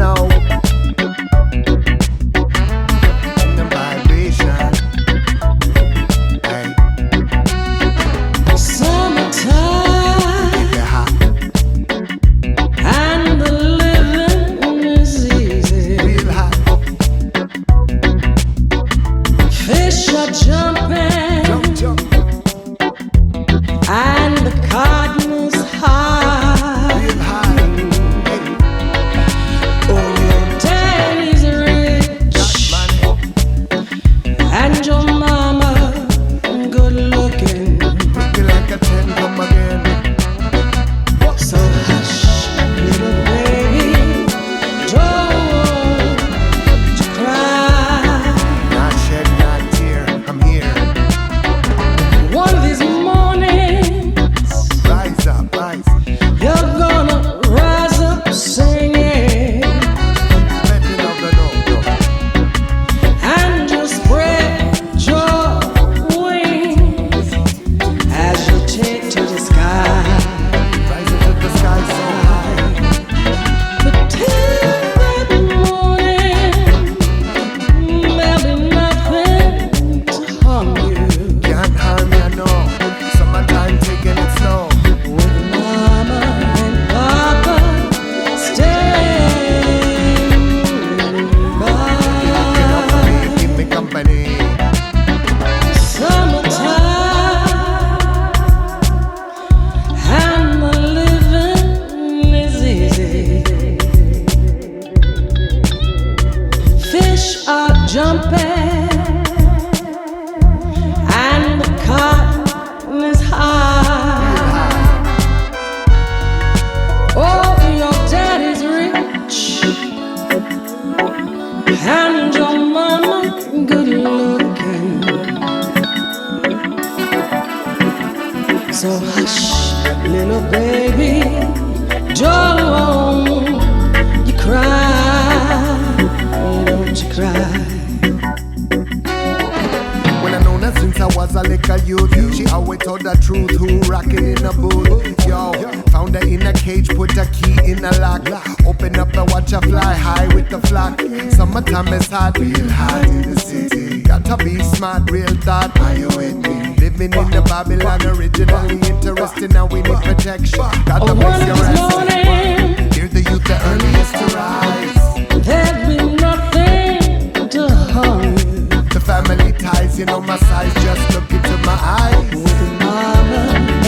know. The vibration. Hey, Summertime keep it hot. and the living is easy. Real hot. Fish are jumping Jump, jump. and little baby, don't you cry, don't you cry. When I known her since I was a little youth, she always told the truth. Who rockin' in a booth? Yo, found her in a cage, put a key in a lock. Open up and watch her fly high with the flock. Summertime is hot, real hot in the city. Gotta be smart, real thought. Are you with me? Living in the Babylon originally interested, now we need protection. Got the oh, place you're the youth, the earliest to rise. There'd be nothing to harm. The family ties, you know my size, just look into my eyes. Oh, mama.